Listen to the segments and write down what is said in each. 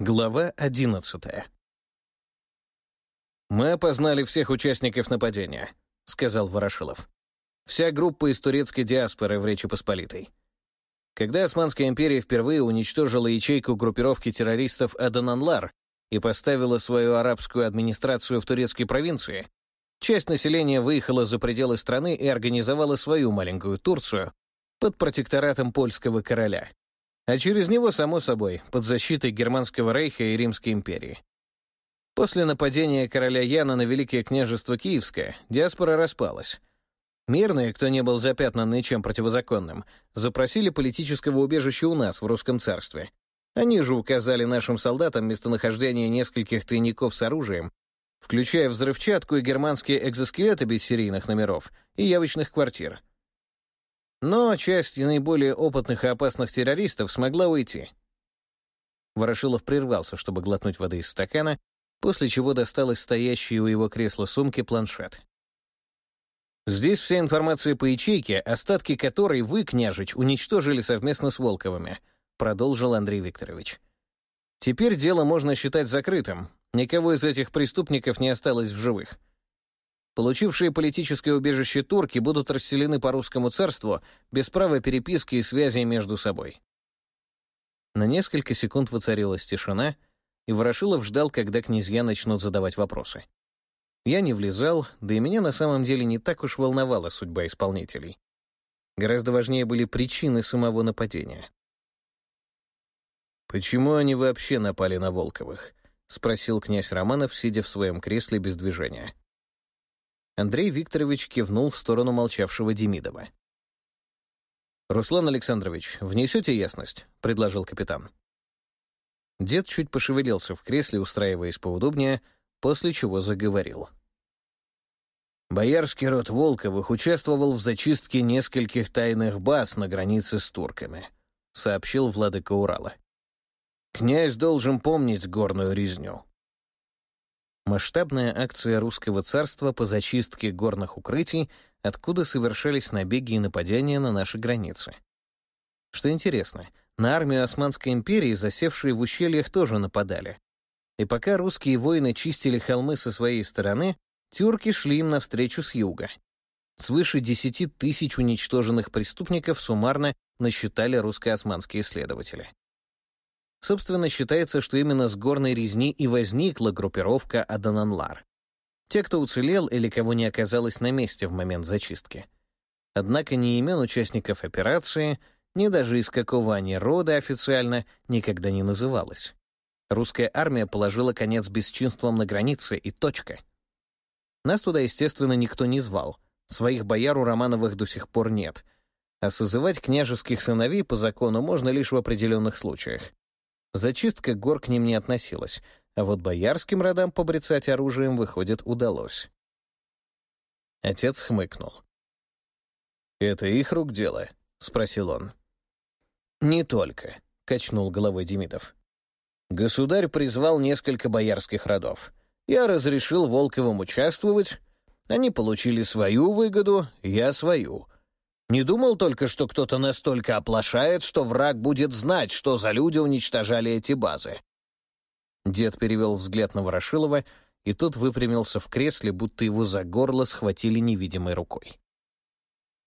Глава одиннадцатая. «Мы опознали всех участников нападения», — сказал Ворошилов. «Вся группа из турецкой диаспоры в Речи Посполитой. Когда Османская империя впервые уничтожила ячейку группировки террористов Адананлар и поставила свою арабскую администрацию в турецкой провинции, часть населения выехала за пределы страны и организовала свою маленькую Турцию под протекторатом польского короля а через него, само собой, под защитой Германского рейха и Римской империи. После нападения короля Яна на Великое княжество Киевское диаспора распалась. Мирные, кто не был запятнан ничем противозаконным, запросили политического убежища у нас, в русском царстве. Они же указали нашим солдатам местонахождение нескольких тайников с оружием, включая взрывчатку и германские экзоскелеты без серийных номеров и явочных квартир — но часть наиболее опытных и опасных террористов смогла уйти. Ворошилов прервался, чтобы глотнуть воды из стакана, после чего достал из стоящей у его кресла сумки планшет. «Здесь вся информация по ячейке, остатки которой вы, княжич, уничтожили совместно с Волковыми», продолжил Андрей Викторович. «Теперь дело можно считать закрытым. Никого из этих преступников не осталось в живых. Получившие политическое убежище турки будут расселены по русскому царству без права переписки и связи между собой. На несколько секунд воцарилась тишина, и Ворошилов ждал, когда князья начнут задавать вопросы. Я не влезал, да и меня на самом деле не так уж волновала судьба исполнителей. Гораздо важнее были причины самого нападения. «Почему они вообще напали на Волковых?» — спросил князь Романов, сидя в своем кресле без движения. Андрей Викторович кивнул в сторону молчавшего Демидова. «Руслан Александрович, внесете ясность?» — предложил капитан. Дед чуть пошевелился в кресле, устраиваясь поудобнее, после чего заговорил. Боярский род Волковых участвовал в зачистке нескольких тайных баз на границе с турками, сообщил владыка Урала. Князь должен помнить горную резню. Масштабная акция русского царства по зачистке горных укрытий, откуда совершались набеги и нападения на наши границы. Что интересно, на армию Османской империи, засевшие в ущельях, тоже нападали. И пока русские воины чистили холмы со своей стороны, тюрки шли им навстречу с юга. Свыше 10 тысяч уничтоженных преступников суммарно насчитали русско-османские следователи. Собственно, считается, что именно с горной резни и возникла группировка Адананлар. Те, кто уцелел или кого не оказалось на месте в момент зачистки. Однако ни имен участников операции, ни даже из какого они рода официально никогда не называлось. Русская армия положила конец бесчинствам на границе и точка. Нас туда, естественно, никто не звал. Своих бояр у Романовых до сих пор нет. А созывать княжеских сыновей по закону можно лишь в определенных случаях. Зачистка гор к ним не относилась, а вот боярским родам побрецать оружием, выходит, удалось. Отец хмыкнул. «Это их рук дело?» — спросил он. «Не только», — качнул головой Демидов. «Государь призвал несколько боярских родов. Я разрешил Волковым участвовать. Они получили свою выгоду, я свою. Не думал только, что кто-то настолько оплошает, что враг будет знать, что за люди уничтожали эти базы. Дед перевел взгляд на Ворошилова, и тот выпрямился в кресле, будто его за горло схватили невидимой рукой.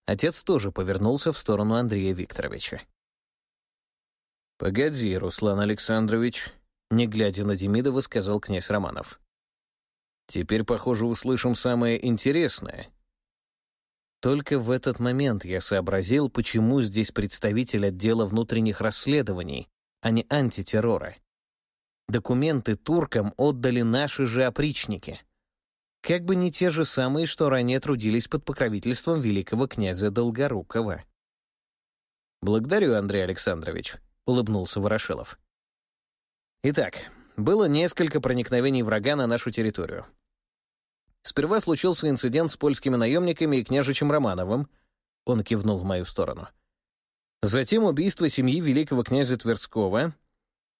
Отец тоже повернулся в сторону Андрея Викторовича. «Погоди, Руслан Александрович», — не глядя на Демидова, сказал князь Романов. «Теперь, похоже, услышим самое интересное, только в этот момент я сообразил, почему здесь представитель отдела внутренних расследований, а не антитеррора. Документы туркам отдали наши же опричники. Как бы не те же самые, что ранее трудились под покровительством великого князя Долгорукова. «Благодарю, Андрей Александрович», — улыбнулся Ворошилов. Итак, было несколько проникновений врага на нашу территорию. Сперва случился инцидент с польскими наемниками и княжичем Романовым. Он кивнул в мою сторону. Затем убийство семьи великого князя Тверского.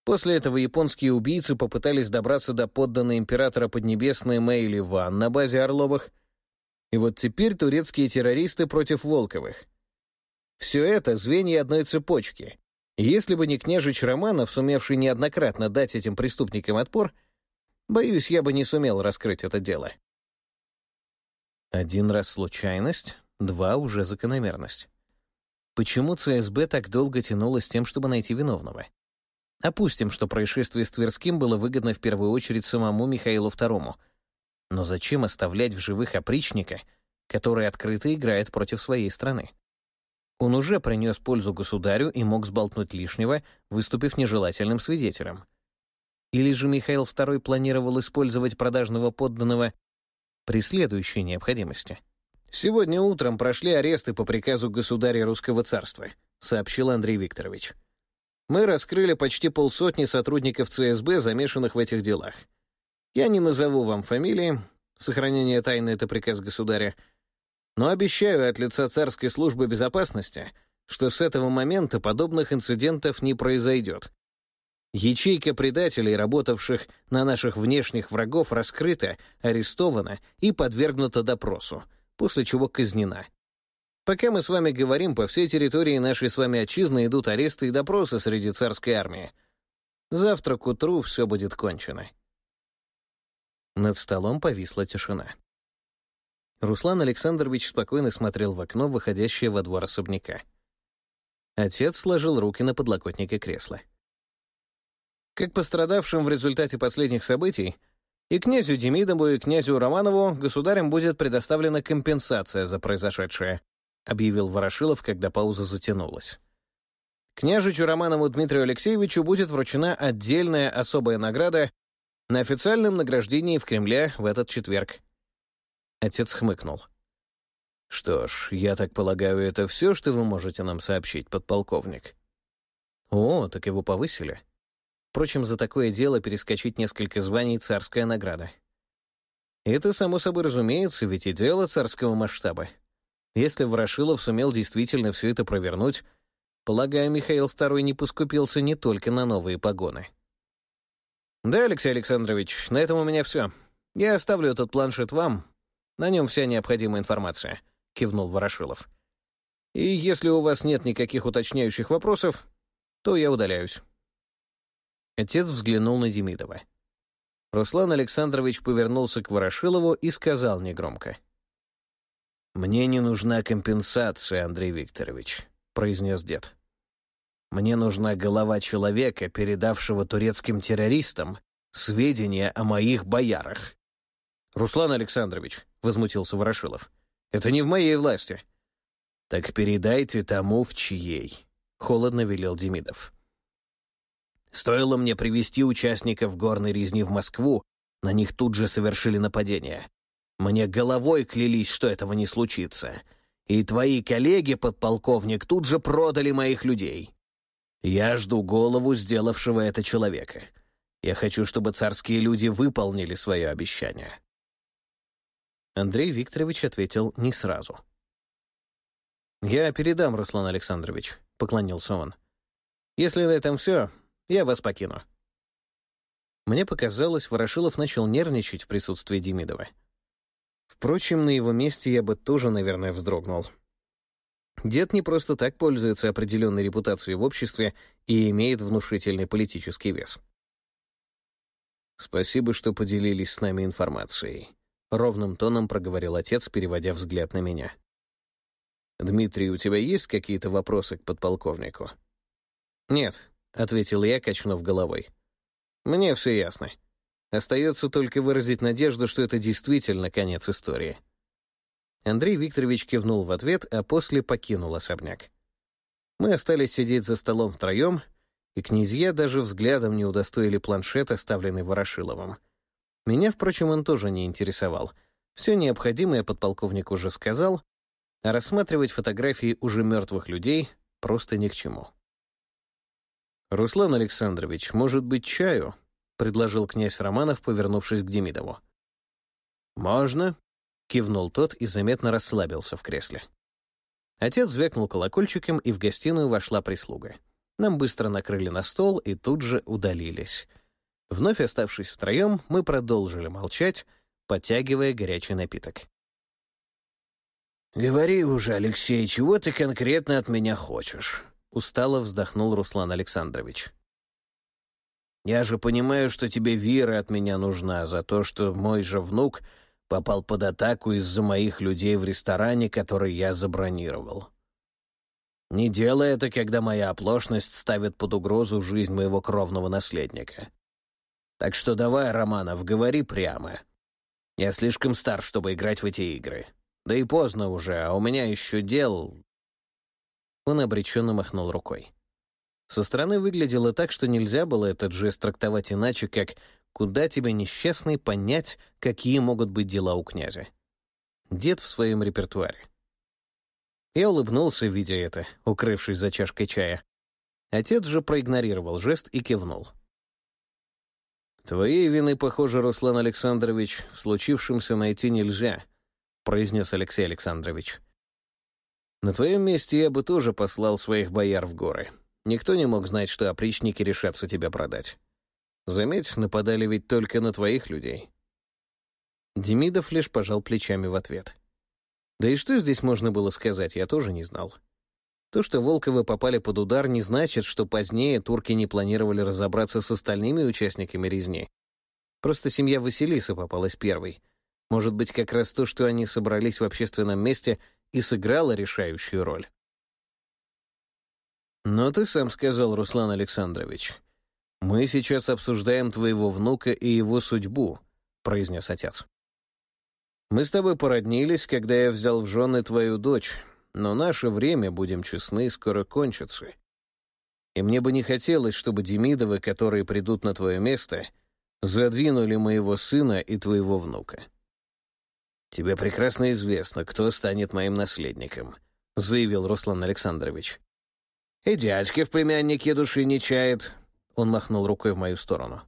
После этого японские убийцы попытались добраться до подданной императора Поднебесной Мэйли Ван на базе Орловых. И вот теперь турецкие террористы против Волковых. Все это звенья одной цепочки. Если бы не княжич Романов, сумевший неоднократно дать этим преступникам отпор, боюсь, я бы не сумел раскрыть это дело. Один раз случайность, два — уже закономерность. Почему ЦСБ так долго тянуло с тем, чтобы найти виновного? Опустим, что происшествие с Тверским было выгодно в первую очередь самому Михаилу II. Но зачем оставлять в живых опричника, который открыто играет против своей страны? Он уже принес пользу государю и мог сболтнуть лишнего, выступив нежелательным свидетелем. Или же Михаил II планировал использовать продажного подданного при следующей необходимости? «Сегодня утром прошли аресты по приказу государя Русского царства», сообщил Андрей Викторович. «Мы раскрыли почти полсотни сотрудников ЦСБ, замешанных в этих делах. Я не назову вам фамилии, сохранение тайны — это приказ государя, но обещаю от лица царской службы безопасности, что с этого момента подобных инцидентов не произойдет. Ячейка предателей, работавших на наших внешних врагов, раскрыта, арестована и подвергнута допросу после чего казнена. Пока мы с вами говорим, по всей территории нашей с вами отчизны идут аресты и допросы среди царской армии. Завтра к утру все будет кончено. Над столом повисла тишина. Руслан Александрович спокойно смотрел в окно, выходящее во двор особняка. Отец сложил руки на подлокотнике кресла. Как пострадавшим в результате последних событий, и князю Демидову, и князю Романову государям будет предоставлена компенсация за произошедшее», объявил Ворошилов, когда пауза затянулась. Княжичу Романову Дмитрию Алексеевичу будет вручена отдельная особая награда на официальном награждении в Кремле в этот четверг. Отец хмыкнул. «Что ж, я так полагаю, это все, что вы можете нам сообщить, подполковник?» «О, так его повысили», Впрочем, за такое дело перескочить несколько званий — царская награда. Это, само собой разумеется, ведь и дело царского масштаба. Если Ворошилов сумел действительно все это провернуть, полагаю, Михаил II не поскупился не только на новые погоны. «Да, Алексей Александрович, на этом у меня все. Я оставлю этот планшет вам. На нем вся необходимая информация», — кивнул Ворошилов. «И если у вас нет никаких уточняющих вопросов, то я удаляюсь». Отец взглянул на Демидова. Руслан Александрович повернулся к Ворошилову и сказал негромко. «Мне не нужна компенсация, Андрей Викторович», — произнес дед. «Мне нужна голова человека, передавшего турецким террористам сведения о моих боярах». «Руслан Александрович», — возмутился Ворошилов, — «это не в моей власти». «Так передайте тому, в чьей», — холодно велел Демидов. Стоило мне привести участников горной резни в Москву, на них тут же совершили нападение. Мне головой клялись, что этого не случится. И твои коллеги, подполковник, тут же продали моих людей. Я жду голову сделавшего это человека. Я хочу, чтобы царские люди выполнили свое обещание. Андрей Викторович ответил не сразу. «Я передам, Руслан Александрович», — поклонился он. «Если на этом все, я вас покину». Мне показалось, Ворошилов начал нервничать в присутствии Демидова. Впрочем, на его месте я бы тоже, наверное, вздрогнул. Дед не просто так пользуется определенной репутацией в обществе и имеет внушительный политический вес. «Спасибо, что поделились с нами информацией», — ровным тоном проговорил отец, переводя взгляд на меня. «Дмитрий, у тебя есть какие-то вопросы к подполковнику?» «Нет», — ответил я, качнув головой. «Мне все ясно. Остается только выразить надежду, что это действительно конец истории». Андрей Викторович кивнул в ответ, а после покинул особняк. Мы остались сидеть за столом втроем, и князья даже взглядом не удостоили планшет, оставленный Ворошиловым. Меня, впрочем, он тоже не интересовал. Все необходимое подполковник уже сказал, а рассматривать фотографии уже мертвых людей просто ни к чему. «Руслан Александрович, может быть, чаю?» — предложил князь Романов, повернувшись к Демидову. «Можно», — кивнул тот и заметно расслабился в кресле. Отец звякнул колокольчиком, и в гостиную вошла прислуга. Нам быстро накрыли на стол и тут же удалились. Вновь оставшись втроем, мы продолжили молчать, подтягивая горячий напиток. «Говори уже, Алексей, чего ты конкретно от меня хочешь?» Устало вздохнул Руслан Александрович. «Я же понимаю, что тебе вера от меня нужна за то, что мой же внук попал под атаку из-за моих людей в ресторане, который я забронировал. Не делай это, когда моя оплошность ставит под угрозу жизнь моего кровного наследника. Так что давай, Романов, говори прямо. Я слишком стар, чтобы играть в эти игры. Да и поздно уже, а у меня еще дел...» Он обреченно махнул рукой. Со стороны выглядело так, что нельзя было этот жест трактовать иначе, как «куда тебе, несчастный, понять, какие могут быть дела у князя». Дед в своем репертуаре. Я улыбнулся, видя это, укрывшись за чашкой чая. Отец же проигнорировал жест и кивнул. «Твоей вины, похоже, Руслан Александрович, в случившемся найти нельзя», — произнес Алексей Александрович. «На твоем месте я бы тоже послал своих бояр в горы. Никто не мог знать, что опричники решатся тебя продать. Заметь, нападали ведь только на твоих людей». Демидов лишь пожал плечами в ответ. Да и что здесь можно было сказать, я тоже не знал. То, что Волковы попали под удар, не значит, что позднее турки не планировали разобраться с остальными участниками резни. Просто семья Василиса попалась первой — может быть, как раз то, что они собрались в общественном месте, и сыграло решающую роль. Но ты сам сказал, Руслан Александрович, мы сейчас обсуждаем твоего внука и его судьбу, произнес отец. Мы с тобой породнились, когда я взял в жены твою дочь, но наше время, будем честны, скоро кончится. И мне бы не хотелось, чтобы Демидовы, которые придут на твое место, задвинули моего сына и твоего внука. «Тебе прекрасно известно, кто станет моим наследником», — заявил Руслан Александрович. «И дядьки в племяннике души не чает», — он махнул рукой в мою сторону.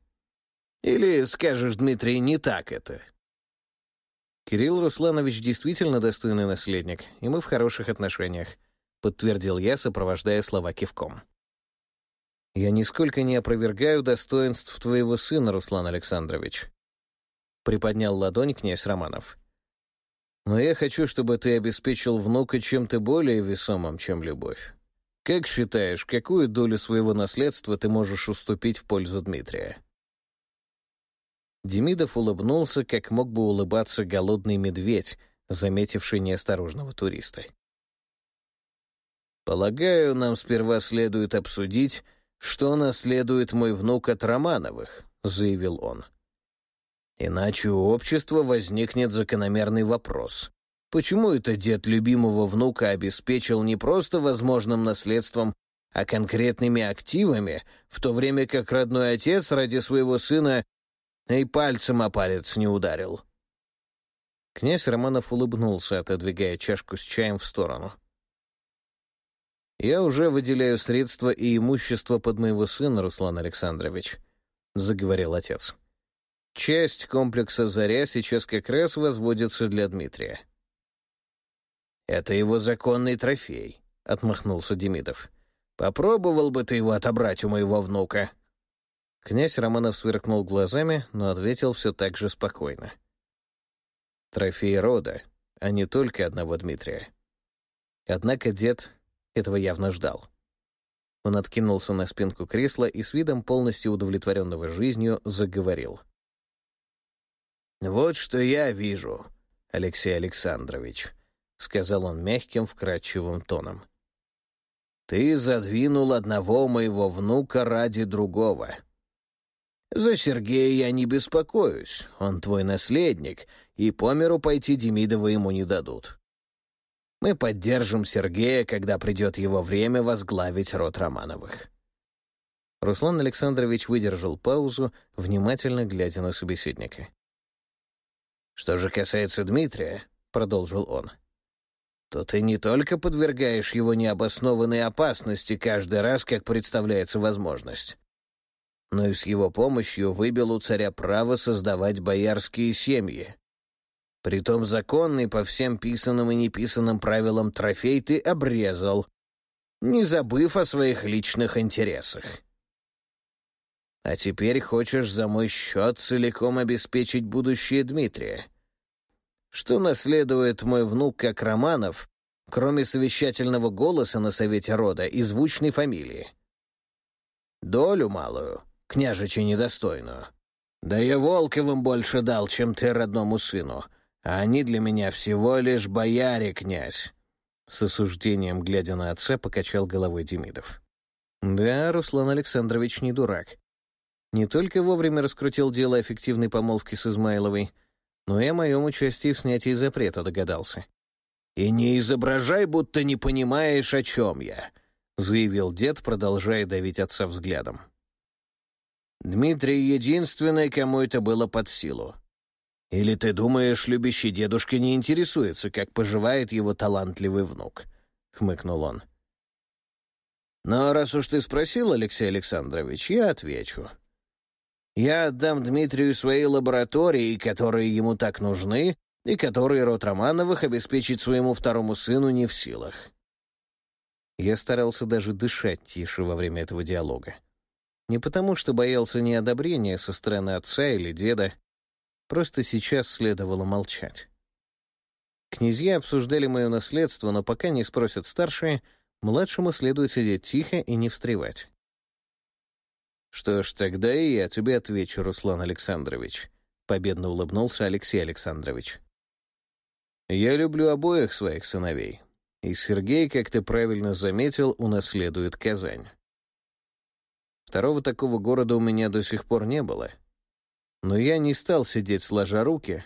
«Или скажешь, Дмитрий, не так это?» «Кирилл Русланович действительно достойный наследник, и мы в хороших отношениях», — подтвердил я, сопровождая слова кивком. «Я нисколько не опровергаю достоинств твоего сына, Руслан Александрович», — приподнял ладонь князь Романов. Но я хочу, чтобы ты обеспечил внука чем-то более весомым, чем любовь. Как считаешь, какую долю своего наследства ты можешь уступить в пользу Дмитрия?» Демидов улыбнулся, как мог бы улыбаться голодный медведь, заметивший неосторожного туриста. «Полагаю, нам сперва следует обсудить, что наследует мой внук от Романовых», — заявил он. Иначе у общества возникнет закономерный вопрос. Почему это дед любимого внука обеспечил не просто возможным наследством, а конкретными активами, в то время как родной отец ради своего сына и пальцем о палец не ударил? Князь Романов улыбнулся, отодвигая чашку с чаем в сторону. «Я уже выделяю средства и имущество под моего сына, Руслан Александрович», — заговорил отец. Часть комплекса «Заря» сейчас как раз возводится для Дмитрия. «Это его законный трофей», — отмахнулся Демидов. «Попробовал бы ты его отобрать у моего внука». Князь Романов сверкнул глазами, но ответил все так же спокойно. «Трофей рода, а не только одного Дмитрия». Однако дед этого явно ждал. Он откинулся на спинку кресла и с видом полностью удовлетворенного жизнью заговорил. — «Вот что я вижу, Алексей Александрович», — сказал он мягким, вкрадчивым тоном. «Ты задвинул одного моего внука ради другого. За Сергея я не беспокоюсь, он твой наследник, и по миру пойти Демидова ему не дадут. Мы поддержим Сергея, когда придет его время возглавить род Романовых». Руслан Александрович выдержал паузу, внимательно глядя на собеседника. «Что же касается Дмитрия», — продолжил он, — «то ты не только подвергаешь его необоснованной опасности каждый раз, как представляется возможность, но и с его помощью выбил у царя право создавать боярские семьи. Притом законный по всем писанным и неписанным правилам трофей ты обрезал, не забыв о своих личных интересах. А теперь хочешь за мой счет целиком обеспечить будущее Дмитрия. Что наследует мой внук как Романов, кроме совещательного голоса на совете рода и звучной фамилии. Долю малую, княжича недостойную. Да я Волковым больше дал, чем ты родному сыну, а они для меня всего лишь бояре, князь. С осуждением, глядя на отца, покачал головой Демидов. Да, Руслан Александрович не дурак. Не только вовремя раскрутил дело эффективной помолвки с Измайловой, но и о моем участии в снятии запрета догадался. «И не изображай, будто не понимаешь, о чем я», — заявил дед, продолжая давить отца взглядом. «Дмитрий единственный, кому это было под силу. Или ты думаешь, любящий дедушка не интересуется, как поживает его талантливый внук?» — хмыкнул он. «Но раз уж ты спросил, Алексей Александрович, я отвечу. Я отдам Дмитрию свои лаборатории, которые ему так нужны, и которые род Романовых обеспечить своему второму сыну не в силах. Я старался даже дышать тише во время этого диалога. Не потому, что боялся неодобрения со стороны отца или деда, просто сейчас следовало молчать. Князья обсуждали мое наследство, но пока не спросят старшие, младшему следует сидеть тихо и не встревать. «Что ж, тогда и я тебе отвечу, Руслан Александрович», — победно улыбнулся Алексей Александрович. «Я люблю обоих своих сыновей, и Сергей, как ты правильно заметил, унаследует Казань. Второго такого города у меня до сих пор не было. Но я не стал сидеть сложа руки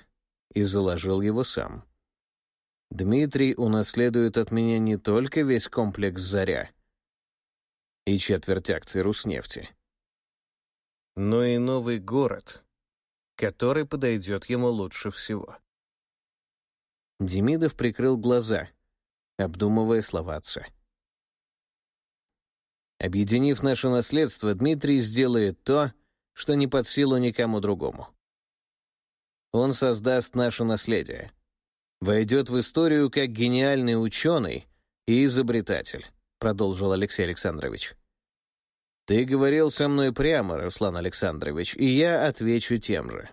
и заложил его сам. Дмитрий унаследует от меня не только весь комплекс «Заря» и четверть акций Руснефти, но и новый город, который подойдет ему лучше всего. Демидов прикрыл глаза — обдумывая слова отца. Объединив наше наследство, Дмитрий сделает то, что не под силу никому другому. Он создаст наше наследие, войдет в историю как гениальный ученый и изобретатель, продолжил Алексей Александрович. Ты говорил со мной прямо, Руслан Александрович, и я отвечу тем же.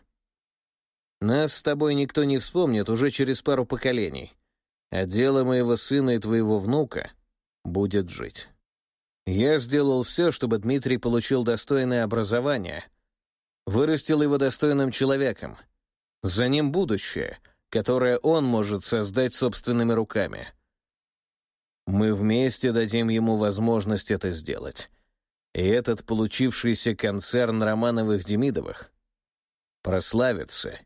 Нас с тобой никто не вспомнит уже через пару поколений — а дело моего сына и твоего внука будет жить. Я сделал все, чтобы Дмитрий получил достойное образование, вырастил его достойным человеком. За ним будущее, которое он может создать собственными руками. Мы вместе дадим ему возможность это сделать. И этот получившийся концерн Романовых-Демидовых прославится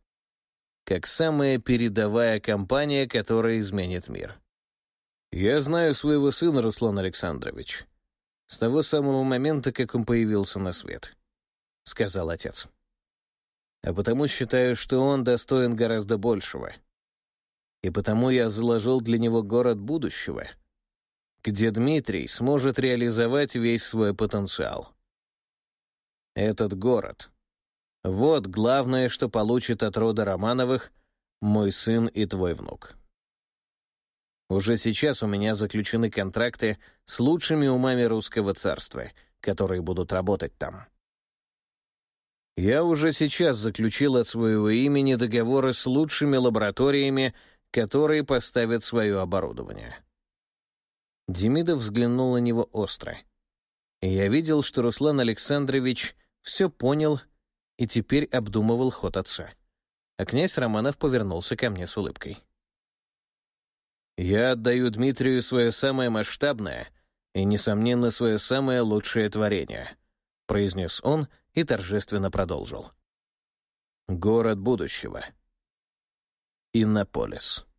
как самая передовая компания, которая изменит мир. Я знаю своего сына, Руслан Александрович, с того самого момента, как он появился на свет, — сказал отец. А потому считаю, что он достоин гораздо большего. И потому я заложил для него город будущего, где Дмитрий сможет реализовать весь свой потенциал. Этот город вот главное, что получит от рода Романовых мой сын и твой внук. Уже сейчас у меня заключены контракты с лучшими умами русского царства, которые будут работать там. Я уже сейчас заключил от своего имени договоры с лучшими лабораториями, которые поставят свое оборудование. Демидов взглянул на него остро. Я видел, что Руслан Александрович все понял и теперь обдумывал ход отца. А князь Романов повернулся ко мне с улыбкой. «Я отдаю Дмитрию свое самое масштабное и, несомненно, свое самое лучшее творение», произнес он и торжественно продолжил. «Город будущего. Иннополис».